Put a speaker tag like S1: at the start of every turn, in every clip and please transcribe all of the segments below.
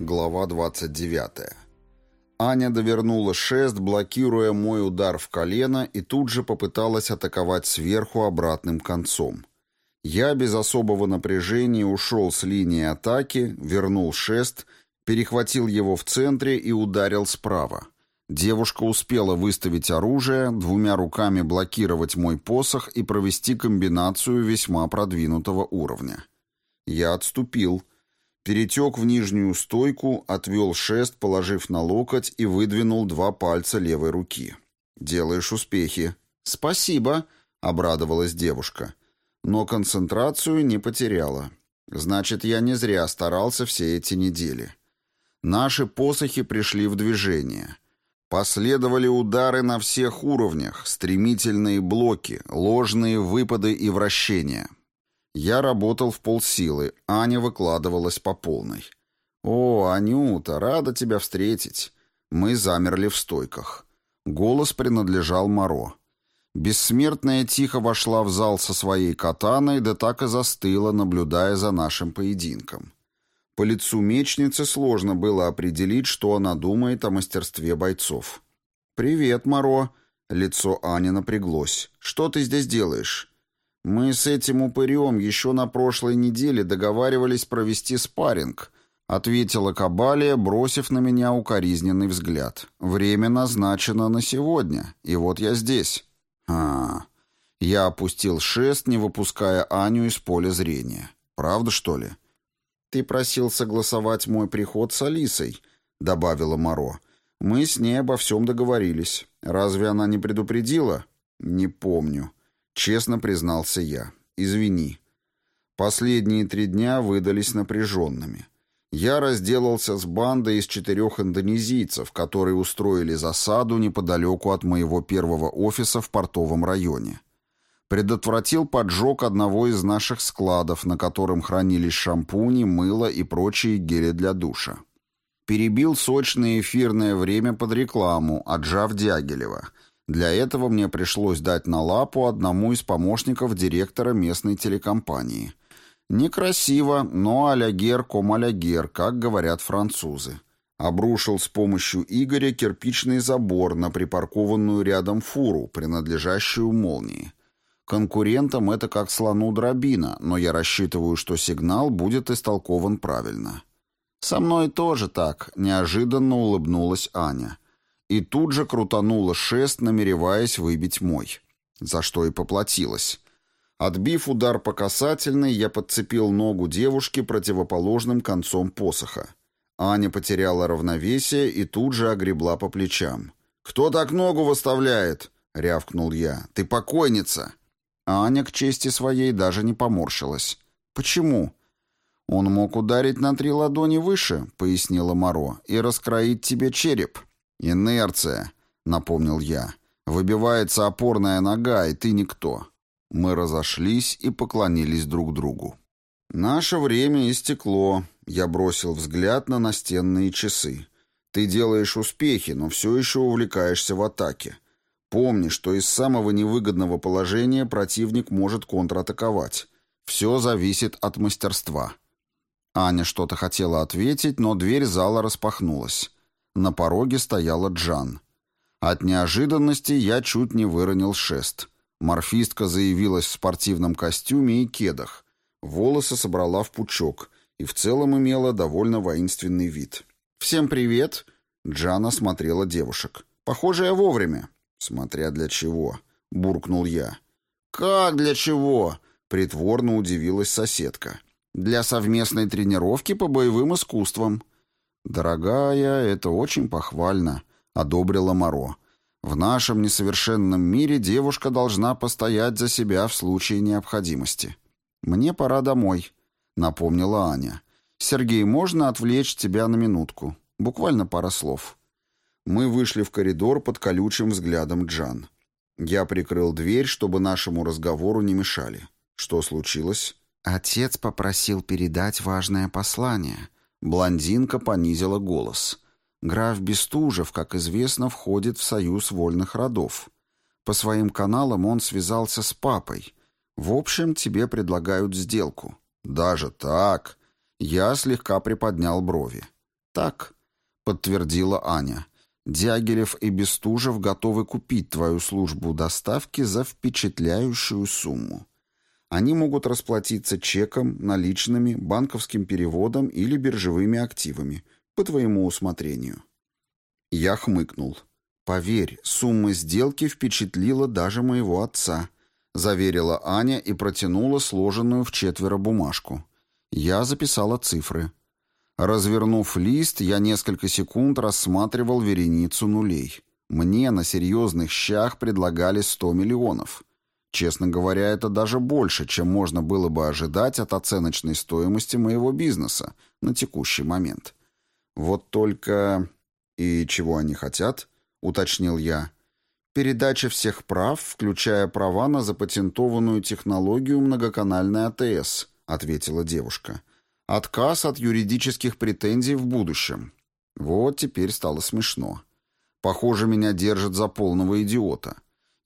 S1: Глава 29. Аня довернула шест, блокируя мой удар в колено, и тут же попыталась атаковать сверху обратным концом. Я без особого напряжения ушел с линии атаки, вернул шест, перехватил его в центре и ударил справа. Девушка успела выставить оружие, двумя руками блокировать мой посох и провести комбинацию весьма продвинутого уровня. Я отступил — Перетек в нижнюю стойку, отвел шест, положив на локоть и выдвинул два пальца левой руки. «Делаешь успехи». «Спасибо», — обрадовалась девушка. Но концентрацию не потеряла. Значит, я не зря старался все эти недели. Наши посохи пришли в движение. Последовали удары на всех уровнях, стремительные блоки, ложные выпады и вращения. Я работал в полсилы, Аня выкладывалась по полной. «О, Анюта, рада тебя встретить!» Мы замерли в стойках. Голос принадлежал Моро. Бессмертная тихо вошла в зал со своей катаной, да так и застыла, наблюдая за нашим поединком. По лицу мечницы сложно было определить, что она думает о мастерстве бойцов. «Привет, Моро!» Лицо Ани напряглось. «Что ты здесь делаешь?» «Мы с этим упырем еще на прошлой неделе договаривались провести спарринг», ответила Кабалия, бросив на меня укоризненный взгляд. «Время назначено на сегодня, и вот я здесь». «А...» Я опустил шест, не выпуская Аню из поля зрения. «Правда, что ли?» «Ты просил согласовать мой приход с Алисой», — добавила Моро. «Мы с ней обо всем договорились. Разве она не предупредила?» «Не помню». Честно признался я. Извини. Последние три дня выдались напряженными. Я разделался с бандой из четырех индонезийцев, которые устроили засаду неподалеку от моего первого офиса в портовом районе. Предотвратил поджог одного из наших складов, на котором хранились шампуни, мыло и прочие гели для душа. Перебил сочное эфирное время под рекламу, отжав Дягилева — для этого мне пришлось дать на лапу одному из помощников директора местной телекомпании. Некрасиво, но алягер ком алягер, как говорят французы. Обрушил с помощью Игоря кирпичный забор на припаркованную рядом фуру, принадлежащую молнии. Конкурентам это как слону дробина, но я рассчитываю, что сигнал будет истолкован правильно. «Со мной тоже так», — неожиданно улыбнулась Аня и тут же крутанула шест, намереваясь выбить мой. За что и поплатилась. Отбив удар по касательной, я подцепил ногу девушки противоположным концом посоха. Аня потеряла равновесие и тут же огребла по плечам. «Кто так ногу выставляет?» — рявкнул я. «Ты покойница!» Аня к чести своей даже не поморщилась. «Почему?» «Он мог ударить на три ладони выше», — пояснила Моро, — «и раскроить тебе череп». «Инерция», — напомнил я. «Выбивается опорная нога, и ты никто». Мы разошлись и поклонились друг другу. «Наше время истекло», — я бросил взгляд на настенные часы. «Ты делаешь успехи, но все еще увлекаешься в атаке. Помни, что из самого невыгодного положения противник может контратаковать. Все зависит от мастерства». Аня что-то хотела ответить, но дверь зала распахнулась. На пороге стояла Джан. От неожиданности я чуть не выронил шест. Морфистка заявилась в спортивном костюме и кедах. Волосы собрала в пучок и в целом имела довольно воинственный вид. «Всем привет!» Джан осмотрела девушек. «Похоже, я вовремя». «Смотря для чего», — буркнул я. «Как для чего?» — притворно удивилась соседка. «Для совместной тренировки по боевым искусствам». «Дорогая, это очень похвально», — одобрила Моро. «В нашем несовершенном мире девушка должна постоять за себя в случае необходимости». «Мне пора домой», — напомнила Аня. «Сергей, можно отвлечь тебя на минутку? Буквально пара слов». Мы вышли в коридор под колючим взглядом Джан. Я прикрыл дверь, чтобы нашему разговору не мешали. Что случилось? Отец попросил передать важное послание. Блондинка понизила голос. Граф Бестужев, как известно, входит в союз вольных родов. По своим каналам он связался с папой. В общем, тебе предлагают сделку. Даже так? Я слегка приподнял брови. «Так», — подтвердила Аня. «Дягилев и Бестужев готовы купить твою службу доставки за впечатляющую сумму. Они могут расплатиться чеком, наличными, банковским переводом или биржевыми активами, по твоему усмотрению». Я хмыкнул. «Поверь, сумма сделки впечатлила даже моего отца», — заверила Аня и протянула сложенную в четверо бумажку. Я записала цифры. Развернув лист, я несколько секунд рассматривал вереницу нулей. Мне на серьезных щах предлагали 100 миллионов. Честно говоря, это даже больше, чем можно было бы ожидать от оценочной стоимости моего бизнеса на текущий момент. Вот только... И чего они хотят? Уточнил я. Передача всех прав, включая права на запатентованную технологию многоканальной АТС, ответила девушка. — Отказ от юридических претензий в будущем. Вот теперь стало смешно. Похоже, меня держат за полного идиота.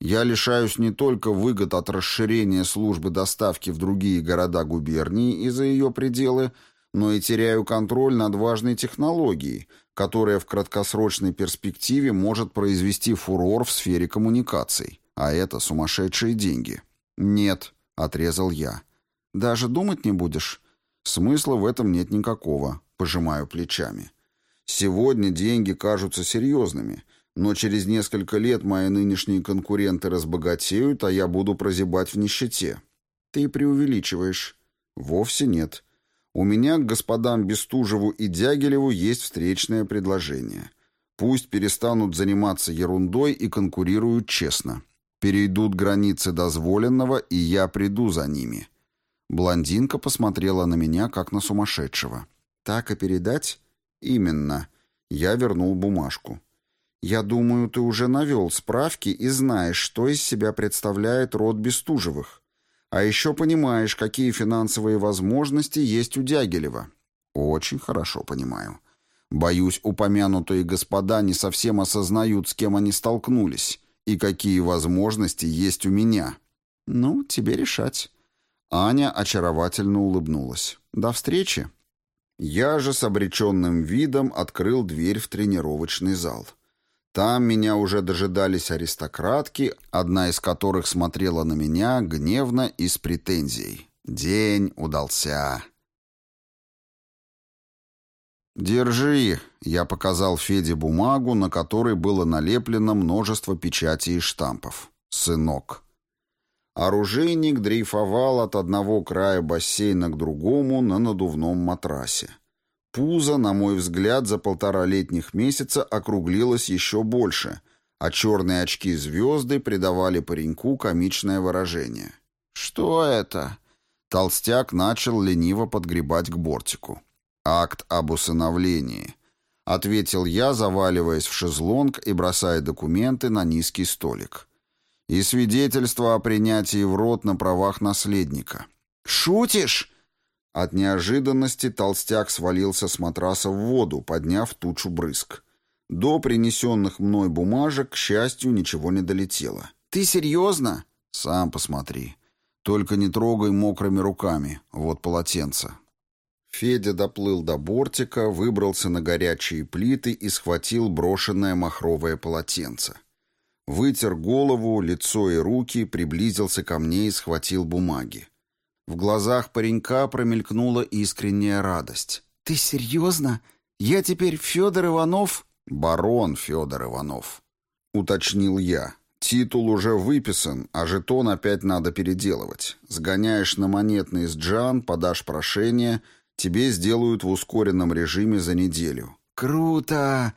S1: Я лишаюсь не только выгод от расширения службы доставки в другие города губернии и за ее пределы, но и теряю контроль над важной технологией, которая в краткосрочной перспективе может произвести фурор в сфере коммуникаций. А это сумасшедшие деньги. «Нет», — отрезал я. «Даже думать не будешь?» Смысла в этом нет никакого, пожимаю плечами. Сегодня деньги кажутся серьезными, но через несколько лет мои нынешние конкуренты разбогатеют, а я буду прозябать в нищете. Ты преувеличиваешь. Вовсе нет. У меня к господам Бестужеву и Дягилеву есть встречное предложение. Пусть перестанут заниматься ерундой и конкурируют честно. Перейдут границы дозволенного, и я приду за ними. Блондинка посмотрела на меня, как на сумасшедшего. «Так и передать?» «Именно». Я вернул бумажку. «Я думаю, ты уже навел справки и знаешь, что из себя представляет род Бестужевых. А еще понимаешь, какие финансовые возможности есть у Дягилева». «Очень хорошо понимаю. Боюсь, упомянутые господа не совсем осознают, с кем они столкнулись, и какие возможности есть у меня». «Ну, тебе решать». Аня очаровательно улыбнулась. «До встречи!» Я же с обреченным видом открыл дверь в тренировочный зал. Там меня уже дожидались аристократки, одна из которых смотрела на меня гневно и с претензией. День удался. «Держи», — я показал Феде бумагу, на которой было налеплено множество печатей и штампов. «Сынок». Оружейник дрейфовал от одного края бассейна к другому на надувном матрасе. Пузо, на мой взгляд, за полтора летних месяца округлилось еще больше, а черные очки-звезды придавали пареньку комичное выражение. «Что это?» Толстяк начал лениво подгребать к бортику. «Акт об усыновлении», — ответил я, заваливаясь в шезлонг и бросая документы на низкий столик и свидетельство о принятии в рот на правах наследника. «Шутишь?» От неожиданности толстяк свалился с матраса в воду, подняв тучу брызг. До принесенных мной бумажек, к счастью, ничего не долетело. «Ты серьезно?» «Сам посмотри. Только не трогай мокрыми руками. Вот полотенце». Федя доплыл до бортика, выбрался на горячие плиты и схватил брошенное махровое полотенце. Вытер голову, лицо и руки, приблизился ко мне и схватил бумаги. В глазах паренька промелькнула искренняя радость. «Ты серьезно? Я теперь Федор Иванов?» «Барон Федор Иванов», — уточнил я. «Титул уже выписан, а жетон опять надо переделывать. Сгоняешь на монетный с Джан, подашь прошение, тебе сделают в ускоренном режиме за неделю». «Круто!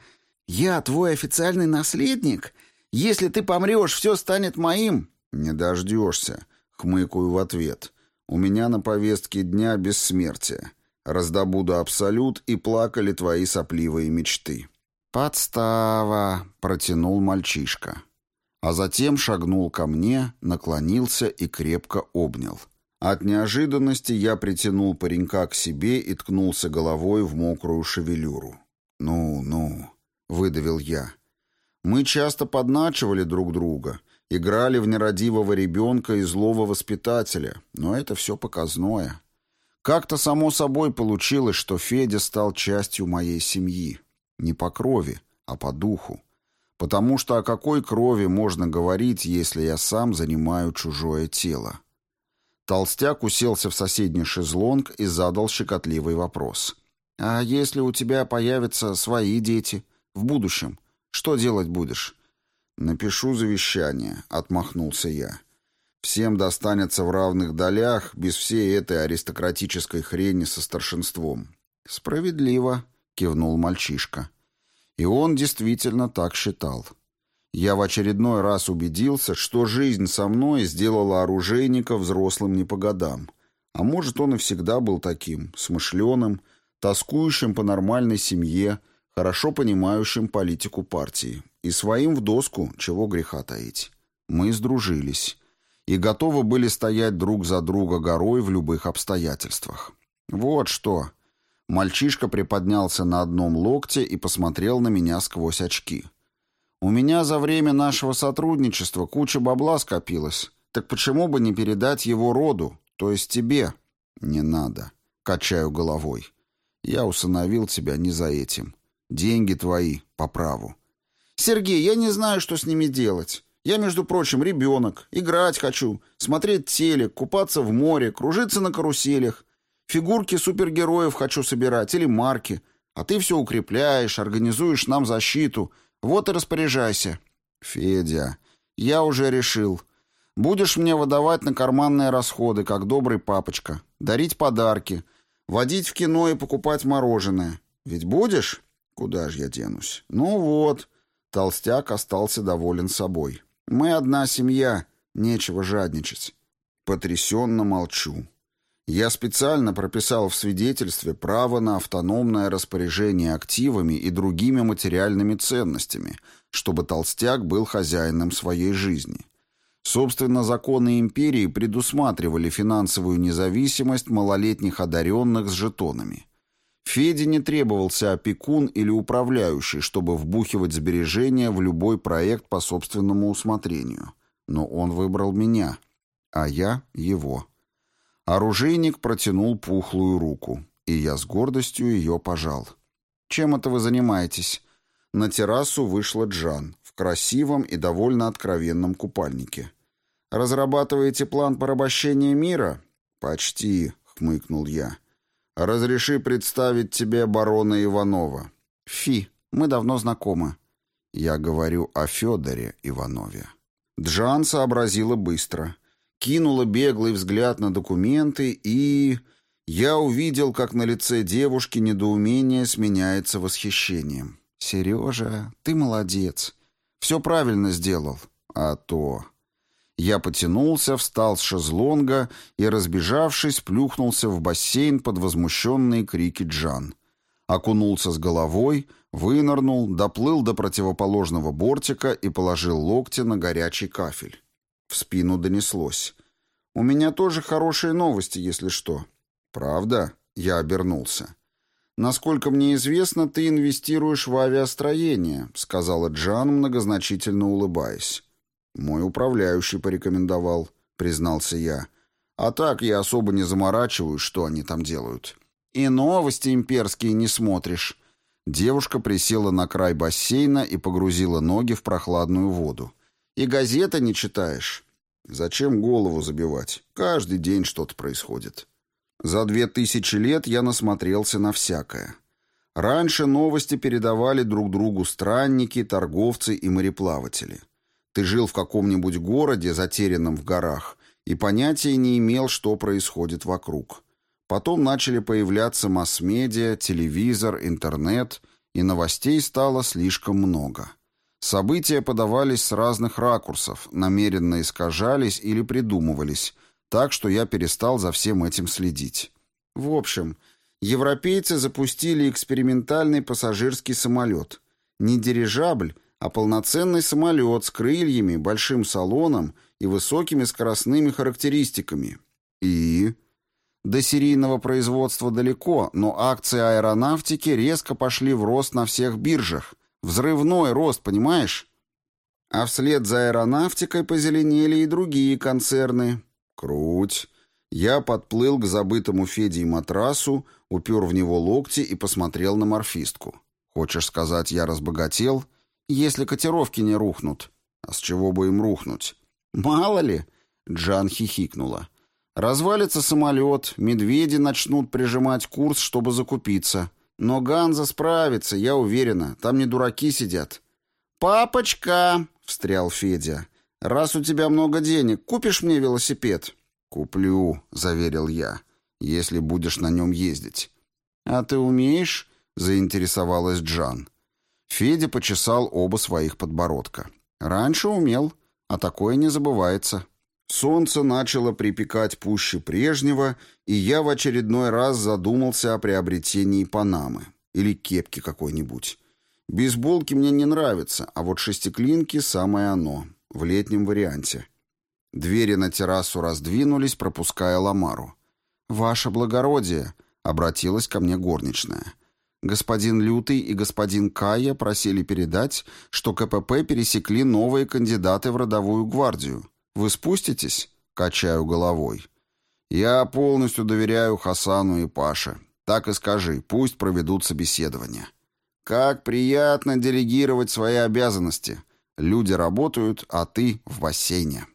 S1: Я твой официальный наследник?» Если ты помрешь, все станет моим». «Не дождешься», — хмыкаю в ответ. «У меня на повестке дня бессмертие. Раздобуду абсолют, и плакали твои сопливые мечты». «Подстава», — протянул мальчишка. А затем шагнул ко мне, наклонился и крепко обнял. От неожиданности я притянул паренька к себе и ткнулся головой в мокрую шевелюру. «Ну, ну», — выдавил я, мы часто подначивали друг друга, играли в нерадивого ребенка и злого воспитателя, но это все показное. Как-то само собой получилось, что Федя стал частью моей семьи. Не по крови, а по духу. Потому что о какой крови можно говорить, если я сам занимаю чужое тело? Толстяк уселся в соседний шезлонг и задал щекотливый вопрос. «А если у тебя появятся свои дети в будущем, что делать будешь?» «Напишу завещание», — отмахнулся я. «Всем достанется в равных долях, без всей этой аристократической хрени со старшинством». «Справедливо», — кивнул мальчишка. И он действительно так считал. Я в очередной раз убедился, что жизнь со мной сделала оружейника взрослым не по годам. А может, он и всегда был таким, смышленым, тоскующим по нормальной семье, хорошо понимающим политику партии. И своим в доску, чего греха таить. Мы сдружились. И готовы были стоять друг за друга горой в любых обстоятельствах. Вот что. Мальчишка приподнялся на одном локте и посмотрел на меня сквозь очки. У меня за время нашего сотрудничества куча бабла скопилась. Так почему бы не передать его роду, то есть тебе? Не надо. Качаю головой. Я усыновил тебя не за этим. Деньги твои по праву. Сергей, я не знаю, что с ними делать. Я, между прочим, ребенок. Играть хочу, смотреть телек, купаться в море, кружиться на каруселях. Фигурки супергероев хочу собирать или марки. А ты все укрепляешь, организуешь нам защиту, вот и распоряжайся. Федя, я уже решил. Будешь мне выдавать на карманные расходы, как добрый папочка. Дарить подарки. Водить в кино и покупать мороженое. Ведь будешь? Куда же я денусь? Ну вот. Толстяк остался доволен собой. Мы одна семья. Нечего жадничать. Потрясенно молчу. Я специально прописал в свидетельстве право на автономное распоряжение активами и другими материальными ценностями, чтобы толстяк был хозяином своей жизни. Собственно, законы империи предусматривали финансовую независимость малолетних одаренных с жетонами. Феде не требовался опекун или управляющий, чтобы вбухивать сбережения в любой проект по собственному усмотрению. Но он выбрал меня, а я его. Оружейник протянул пухлую руку, и я с гордостью ее пожал. «Чем это вы занимаетесь?» На террасу вышла Джан в красивом и довольно откровенном купальнике. «Разрабатываете план порабощения мира?» «Почти», — хмыкнул я. «Разреши представить тебе барона Иванова». «Фи, мы давно знакомы». Я говорю о Федоре Иванове. Джан сообразила быстро кинула беглый взгляд на документы и... Я увидел, как на лице девушки недоумение сменяется восхищением. «Сережа, ты молодец. Все правильно сделал. А то...» Я потянулся, встал с шезлонга и, разбежавшись, плюхнулся в бассейн под возмущенные крики Джан. Окунулся с головой, вынырнул, доплыл до противоположного бортика и положил локти на горячий кафель. В спину донеслось. «У меня тоже хорошие новости, если что». «Правда?» — я обернулся. «Насколько мне известно, ты инвестируешь в авиастроение», — сказала Джан, многозначительно улыбаясь. «Мой управляющий порекомендовал», — признался я. «А так я особо не заморачиваюсь, что они там делают». «И новости имперские не смотришь». Девушка присела на край бассейна и погрузила ноги в прохладную воду. И газеты не читаешь? Зачем голову забивать? Каждый день что-то происходит. За две тысячи лет я насмотрелся на всякое. Раньше новости передавали друг другу странники, торговцы и мореплаватели. Ты жил в каком-нибудь городе, затерянном в горах, и понятия не имел, что происходит вокруг. Потом начали появляться масс-медиа, телевизор, интернет, и новостей стало слишком много. События подавались с разных ракурсов, намеренно искажались или придумывались, так что я перестал за всем этим следить. В общем, европейцы запустили экспериментальный пассажирский самолет. Не дирижабль, а полноценный самолет с крыльями, большим салоном и высокими скоростными характеристиками. И... До серийного производства далеко, но акции аэронавтики резко пошли в рост на всех биржах, Взрывной рост, понимаешь? А вслед за аэронавтикой позеленели и другие концерны. Круть. Я подплыл к забытому Федей матрасу, упер в него локти и посмотрел на морфистку. «Хочешь сказать, я разбогател? Если котировки не рухнут». «А с чего бы им рухнуть?» «Мало ли!» — Джан хихикнула. «Развалится самолет, медведи начнут прижимать курс, чтобы закупиться. Но Ганза справится, я уверена, там не дураки сидят». «Папочка!» — встрял Федя. «Раз у тебя много денег, купишь мне велосипед?» «Куплю», — заверил я, — «если будешь на нем ездить». «А ты умеешь?» — заинтересовалась Джан. Федя почесал оба своих подбородка. «Раньше умел, а такое не забывается». Солнце начало припекать пуще прежнего, и я в очередной раз задумался о приобретении Панамы или кепки какой-нибудь. Бейсболки мне не нравятся, а вот шестиклинки — самое оно, в летнем варианте. Двери на террасу раздвинулись, пропуская Ламару. «Ваше благородие!» — обратилась ко мне горничная. «Господин Лютый и господин Кая просили передать, что КПП пересекли новые кандидаты в родовую гвардию. Вы спуститесь?» — качаю головой. «Я полностью доверяю Хасану и Паше. Так и скажи, пусть проведут собеседование». «Как приятно делегировать свои обязанности. Люди работают, а ты в бассейне».